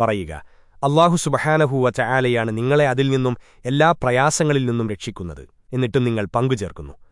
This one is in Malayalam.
പറയുക. അള്ളാഹു സുബഹാനഹൂവ ചായാലയാണ് നിങ്ങളെ അതിൽ നിന്നും എല്ലാ പ്രയാസങ്ങളിൽ നിന്നും രക്ഷിക്കുന്നത്. എന്നിട്ടും നിങ്ങൾ പങ്കുചേർക്കുന്നു.